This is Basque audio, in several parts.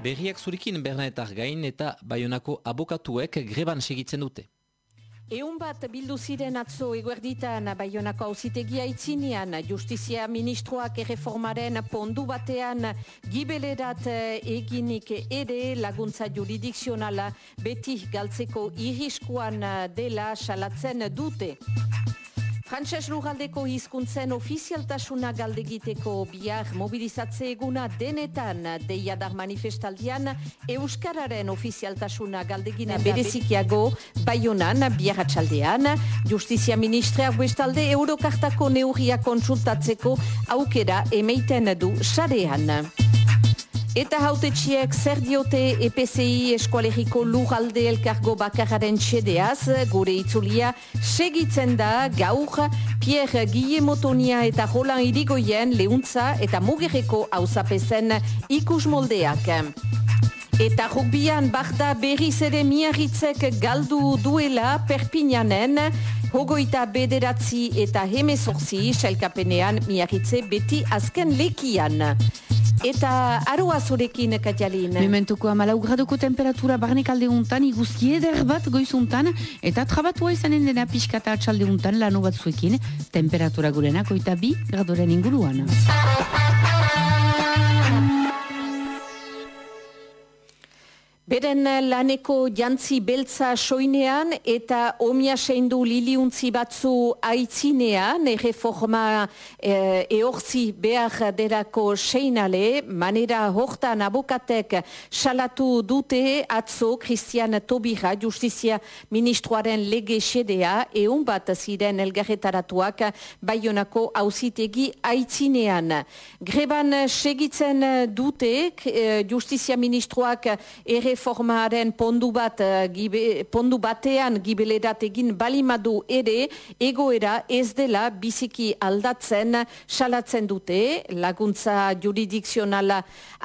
Berriak zurikin bernaetar gain eta baionako abokatuek greban segitzen dute. Eun bat bildu ziren atzo eguerditan baionako hausitegia itzinean justizia ministroak erreformaren pondu batean gibelerat eginik ere laguntza juridikzionala beti galtzeko iriskuan dela salatzen dute. Frantses lugaldeko hizkuntzen ofizialtasuna galdegiteko bihar mobilizatze eguna denetan. Deiadar manifestaldian Euskararen ofizialtasuna galdegina berezikiago baionan bihar atxaldean. Justizia Ministreak bestalde Eurokartako neurria konsultatzeko aukera emeiten du sarean. Eta hautetxiek zer diote EPCI eskualeriko lugalde elkargo bakararen txedeaz, gure itzulia segitzen da gaur Pierre Guillemotonia eta Roland Irigoyen lehuntza eta mugerreko hauzapezen ikus moldeak. Eta rugbian barda berriz ere miarritzek galdu duela perpinanen, hogoita bederatzi eta hemezorzi selkapenean miarritze beti azken lekian. Eta aroa zurekin, Katialin? Mementuko amalau graduko temperatura barnek alde untan, iguzki eder bat goizuntan, eta trabatua izanen dena pixkata atxalde untan lano bat zuekin, temperatura gurenak oita bi gradoren inguruan. Beren laneko jantzi beltza soinean eta omia seindu liliuntzi batzu aitzinean, erreforma eh, eortzi behar derako seinale, manera hortan abokatek salatu dute atzo Christian Tobira justizia ministroaren lege sedea, eun bat ziren elgarretaratuak baionako hauzitegi aitzinean. Greban segitzen dute eh, justizia ministroak erreforma formaren pondu bat uh, gibe, pondu batean gibelerat egin balimadu ere egoera ez dela biziki aldatzen salatzen dute laguntza juridikzionala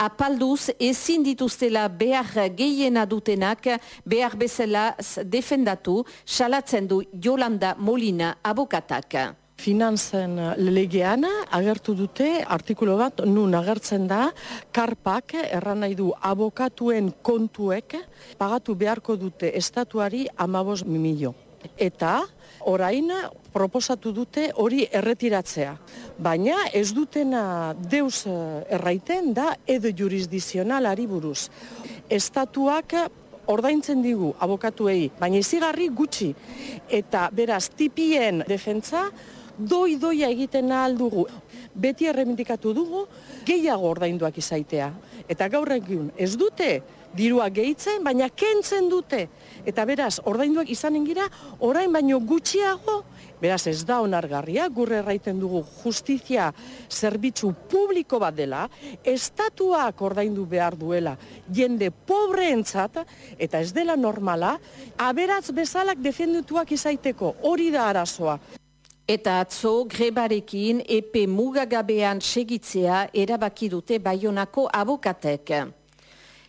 apalduz ezin dituztela behar gehiena dutenak behar bezala defendatu salatzen du Jolanda Molina abokatak. Finanzen legean agertu dute artikulu bat nun agertzen da karpak erran nahi du abokatuen kontuek pagatu beharko dute estatuari amabos mimillo. Eta orain proposatu dute hori erretiratzea. Baina ez dutena deus erraiten da edo jurisdizionalari buruz. Estatuak ordaintzen digu abokatuei, baina izigarri gutxi. Eta beraz tipien defentza doi doia egiten ahal dugu. Beti erremindikatu dugu gehiago ordainduak izaitea. Eta gaur egun ez dute dirua gehitzen, baina kentzen dute. Eta beraz, ordainduak izanen gira, orain baino gutxiago, beraz ez da onargarria, gurre erraiten dugu justizia zerbitzu publiko bat dela, estatuak ordaindu behar duela, jende pobreentzat, eta ez dela normala, aberatz bezalak defendutuak izaiteko, hori da arazoa. Eta atzo grebarekin epe mugagabean segitzea erabaki dute Baionako abokatek.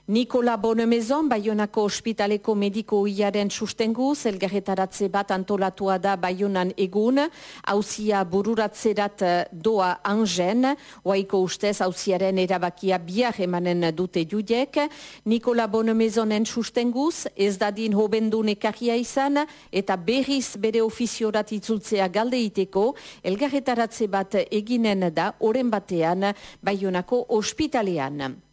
Nikola Bonemezon, Baionako ospitaleko mediko iaren sustengu, zelgarretaratze bat antolatua da Baionan egun, hauzia bururatzerat doa angen, oaiko ustez hauziaren erabakia biar emanen dute judek. Nikola Bonemezonen sustenguz, ez dadin hobendu nekaria izan, eta berriz bere ofiziorat itzultzea galdeiteko, elgarretaratze bat eginen da, oren batean, Baionako ospitalean.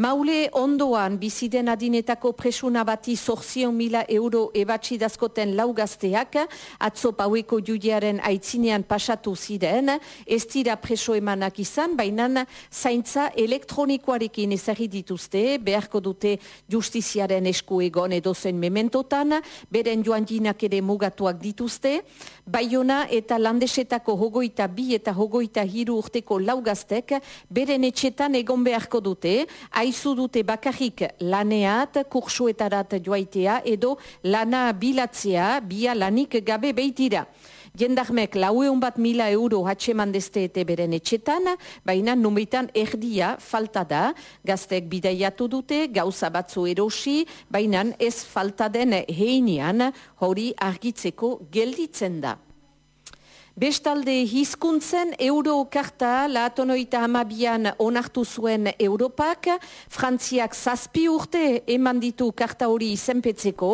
Maule ondoan biziden adinetako presuna bati zorzion mila euro ebatsi dazkoten laugazteak, atzo paueko judiaren aitzinean pasatu ziren, ez dira preso emanak izan, baina zaintza elektronikoarekin ezagri dituzte, beharko dute justiziaren esku egon edozen mementotan, beren joan jinak ere mugatuak dituzte, Baiona eta landesetako hogoita bi eta hogoita hiru urteko laugaztek beren etxetan egon beharko dute, aizu dute bakarrik laneat, kursuetarat joaitea edo lana bilatzea, bia lanik gabe beitira. Jendarmek laueun bat mila euro hatxeman deste ete beren etxetan, baina numeitan erdia falta da, gaztek bidaiatu dute, gauza batzu erosi, baina ez falta den heinean hori argitzeko gelditzen da. Bestalde hizkuntzen eurokarta lahatonoita hamabian onartu zuen Europak, Frantziak zazpi urte eman ditu karta hori izenpetzeko,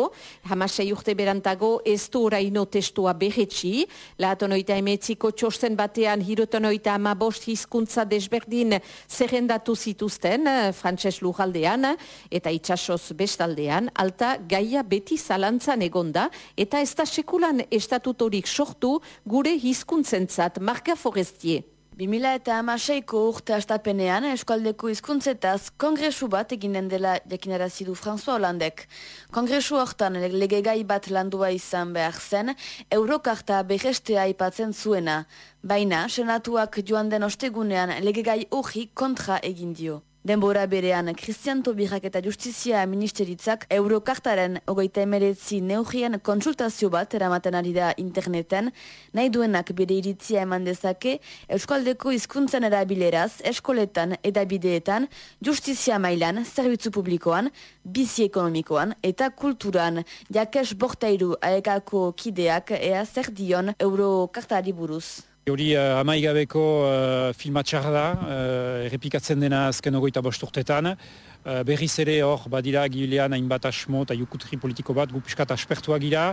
hamasei urte berantago ez du oraino testua behetsi, lahatonoita emetziko txosten batean hirotonoita hamabost hizkuntza desberdin zerrendatu zituzten, frantses lujaldean, eta itxasoz bestaldean, alta gaia beti zalantzan egonda, eta ez da sekulan estatutorik sortu gure hizkuntzentzat Marka Forestier. 2000 eta amaseiko urte astapenean eskualdeko hizkuntzetaz kongresu bat eginen dela jakinarazi du François Hollandek. Kongresu hortan legegai bat landua izan behar zen, eurokarta begestea aipatzen zuena. Baina, senatuak joan den ostegunean legegai hori kontra egin dio. Denbora berean, Christian Tobirak eta Justizia Ministeritzak Eurokartaren ogeita emeretzi neugien konsultazio bat eramaten ari da interneten, nahi duenak bere iritzia eman dezake Euskaldeko hizkuntzan erabileraz, eskoletan eta bideetan, justizia mailan, zerbitzu publikoan, bizi ekonomikoan eta kulturan, jakes bortairu aekako kideak ea zer dion Eurokartari buruz. Hori uh, amaigabeko uh, filmatxar da, uh, errepikatzen dena azken ogoita bosturtetan. Uh, berriz ere hor, badira gilean hainbat asmo eta jukutri politiko bat, gu piskat aspertua gira.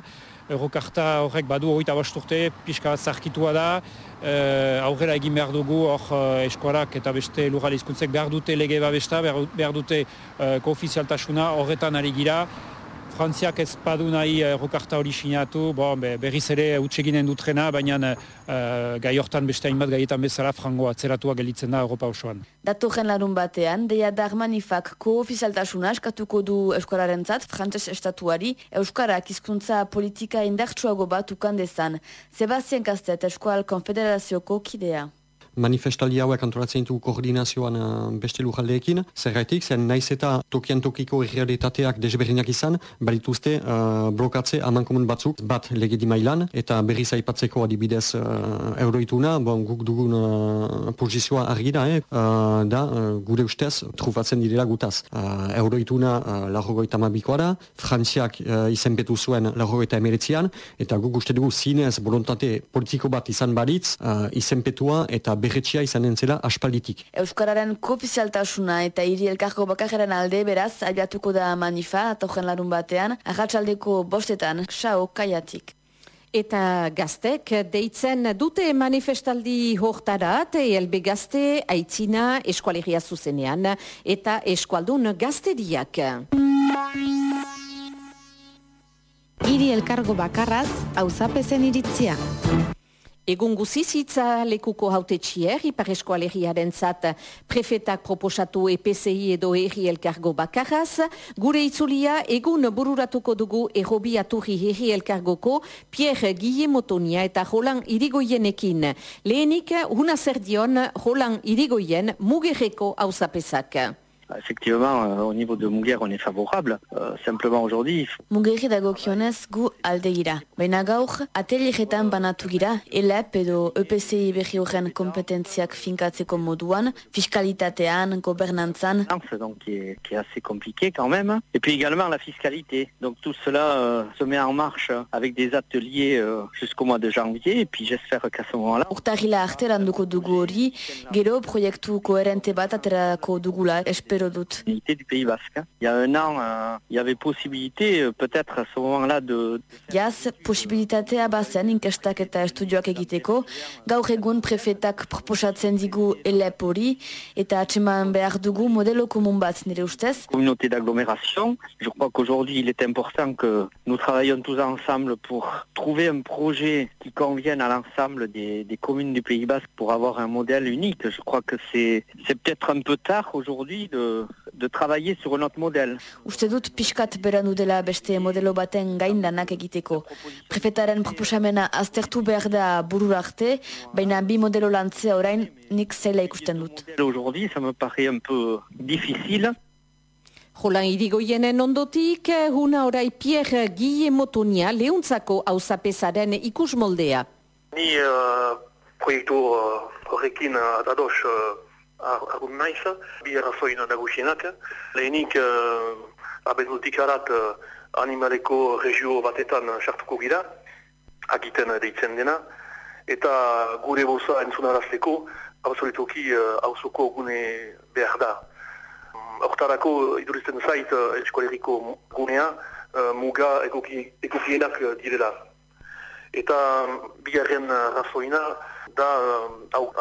Eurokarta horrek badu ogoita bosturte, piskat zarkitua da. Uh, aurrera egin behar dugu hor uh, eskuarak eta beste lugale izkuntzek behar dute lege babesta, behar, behar dute uh, koofizialtasuna horretan ari gira. Frantziak ez badu nahi errokarta hori sinatu, bon, be, berriz ere utxeginen dutrena, baina uh, gai hortan beste hainbat gaietan bezala frango atzeratua gelitzen da Europa osoan. Datorren larun batean, deia darmanifak koofizialtasuna eskatuko du Euskararen zat, Frantzes estatuari, Euskarak hizkuntza politika indartsuago bat ukandezan. Sebastian Kastet, Eskual Konfederazioko kidea manifestaldi hauek antolatzen ditu koordinazioan uh, beste lujaldeekin. Zerraitik, zen naiz eta tokian tokiko errealitateak desberdinak izan, balituzte uh, blokatze aman komun batzuk, bat legedi mailan, eta berriz aipatzeko adibidez uh, euroituna, bon, guk dugun uh, pozizioa argi da, eh? uh, da gure ustez trufatzen direla gutaz. Uh, euroituna uh, larrogoita mabikoa da, frantziak uh, izenpetu zuen larrogoita emeretzian, eta guk uste dugu zinez volontate politiko bat izan baritz, uh, izenpetua eta berretxia izanen zela aspalditik. Euskararen kofizialtasuna eta hiri elkarko bakajaren alde beraz, abiatuko da manifa, atojen larun batean, ahatsaldeko bostetan, xao kaiatik. Eta gaztek deitzen dute manifestaldi hortarat, elbe gazte, aitzina, eskualegia zuzenean, eta eskualdun gazteriak. Iri elkargo bakarraz, hau zapezen iritzia. Egun guzizitza lekuko haute txier, iparesko alegiaren zat prefetak proposatu EPCI edo erri elkargo bakarraz. Gure itzulia egun bururatuko dugu errobi aturri erri elkargoko Pierre Guillemotonia eta Roland Irigoyenekin. Lehenik, una zer dion Roland Irigoyen mugerreko hausapesak. Effectivement, euh, au niveau de Muguer, on est favorable. Euh, simplement aujourd'hui... Mugerri dagokionez gu alde gira. Baina gaur, atelieretan banatu gira, ELEP edo EPCI berri horren kompetentziak finkatzeko moduan, fiskalitatean, gobernantzan. Donc, qui est, qui est assez compliqué quand même. Et puis également la fiscalité. Donc tout cela euh, se met en marche avec des ateliers euh, jusqu'au mois de janvier. Et puis j'espère qu'à ce moment-là... Urtarila arte landuko dugu hori, gero proiektu koherente bat aterako dugula, espero dut. du Pays Basque. Il y a un an, euh, il y avait possibilité, euh, peut-être à ce moment-là, de... Jaz, posibilitatea bazen inkestak eta estudioak egiteko, gaur egun prefetak proposatzen digu elep hori, eta behar dugu modelo komun bat nire ustez. Communauté d'agglomération, je crois qu'aujourd'hui il est important que nous travaillons tous ensemble pour trouver un projet qui convienne à l'ensemble des, des communes du Pays Basque pour avoir un modèle unique. Je crois que c'est peut-être un peu tard aujourd'hui de de, travailler sur notre modèle. Uste dut pixkat berandu dela beste modelo baten gain lanak egiteko. Prefetaren proposamena aztertu behar da bururarte, baina bi modelo lantzea orain nik zela ikusten dut. Aujourd'hui, ça me paraît un peu difficile. Jolan irigoienen ondotik, huna orai Pierre Guillemotonia lehuntzako hauzapezaren ikus moldea. Ni uh, proiektu uh, horrekin uh, ados uh, agun naiz, bi errazoin nagusienak. Lehenik, uh, abendutik harat uh, animaleko regio batetan sartuko gira, agiten deitzen dena, eta gure boza entzunarazteko absolutoki hauzoko gune behar da. Hortarako idurizten zait eskoleriko gunea muga ekokienak direla. Eta bigarren razoina da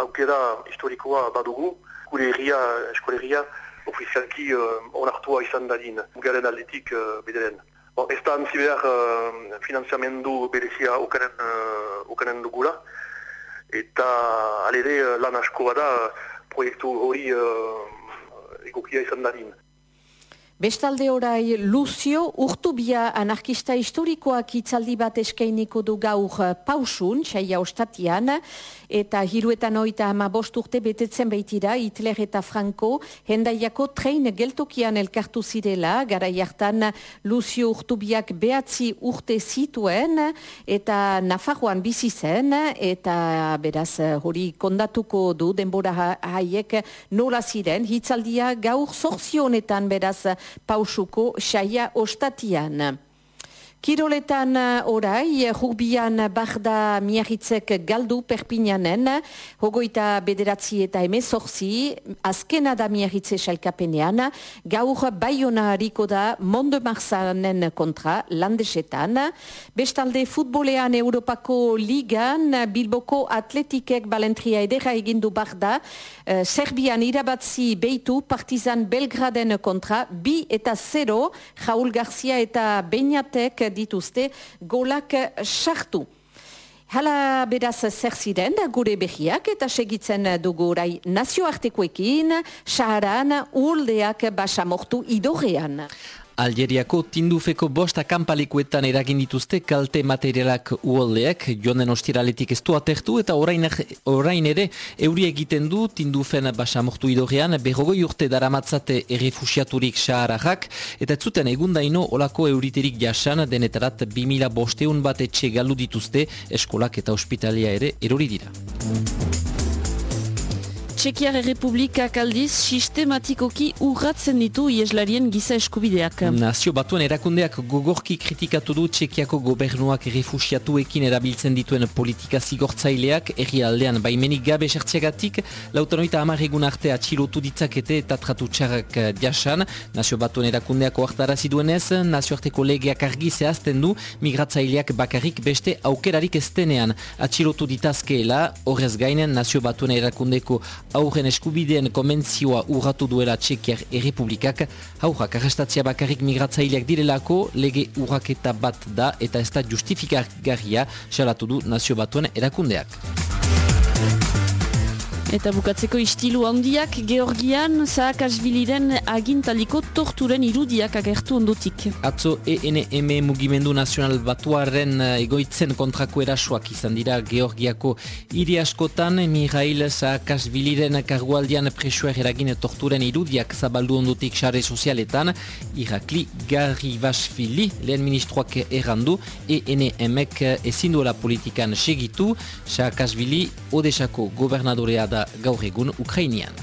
aukera historikoa badugu, gure erria, eskoleria, ofizialki onartua izan dadin, mugaren aldetik bederen. Bon, ez da antzi behar uh, finanziamendu berezia okanen, uh, okanen dugula. Eta alere lan asko bada proiektu hori uh, egokia izan dadin. Bestalde orai Lucio Urtubia anarkista historikoak itzaldi bat eskainiko du gaur pausun, saia ostatian, eta hiruetan oita ama urte betetzen baitira Hitler eta Franco hendaiako trein geltokian elkartu zirela, gara jartan Lucio Urtubiak behatzi urte zituen, eta Nafarroan bizi zen, eta beraz hori kondatuko du denbora haiek nola ziren, hitzaldia gaur zorzionetan beraz pausuko saia ostatian. Kiroletan uh, orai, rugbian barda miahitzek galdu perpinanen, hogoita bederatzi eta emezorzi, azkena da miahitze salkapenean, gaur baiona hariko da Monde Marzanen kontra landesetan. Bestalde futbolean Europako Ligan, Bilboko Atletikek balentria edera egindu barda, uh, Serbian irabatzi beitu Partizan Belgraden kontra, bi eta zero, Raul Garcia eta Beñatek dituzte golak sartu. Hala beraz zer ziren gure behiak eta segitzen dugu orai nazioartekoekin, saharan uldeak basamortu idorrean. Algeriako tindufeko bosta kanpalikuetan eragin dituzte kalte materialak uoldeak, joan den ostiraletik ez du atertu eta orain, orain ere euri egiten du tindufen basamortu idorrean, berrogoi urte daramatzate errefusiaturik saharajak, eta zuten egundaino olako euriterik jasan denetarat 2000 bosteun bat etxe galu dituzte eskolak eta ospitalia ere erori dira. Txekiar Republikak aldiz sistematikoki urratzen ditu ieslarien giza eskubideak. Nazio batuen erakundeak gogorki kritikatu du Txekiako gobernuak refusiatuekin erabiltzen dituen politika zigortzaileak erri aldean baimenik gabe sertziagatik lautanoita amarregun arte atxilotu ditzakete eta tratu txarrak jasan. Nazio batuen erakundeak oartara ziduenez, nazioarteko legeak argi zehazten du migratzaileak bakarrik beste aukerarik estenean atxilotu ditazkeela, horrez gainen nazio batuen erakundeko aurren eskubideen konbentzioa urratu duela Txekiar Errepublikak, haurrak arrestatzia bakarrik migratzaileak direlako lege urraketa bat da eta ez da justifikagarria salatu du nazio batuen erakundeak. Eta bukatzeko istilu handiak Georgian zahakasbiliren agintaliko torturen irudiak agertu ondotik. Atzo ENM mugimendu nazional batuaren eh, egoitzen kontrako erasoak izan dira Georgiako hiri askotan. Mihail zahakasbiliren kargualdian presuer eragin torturen irudiak zabaldu ondotik sare sozialetan. Irakli Garri Basfili lehen ministroak errandu ENMek ezin duela politikan segitu. Zahakasbili Odesako gobernadorea da gaur egun Ukrainian.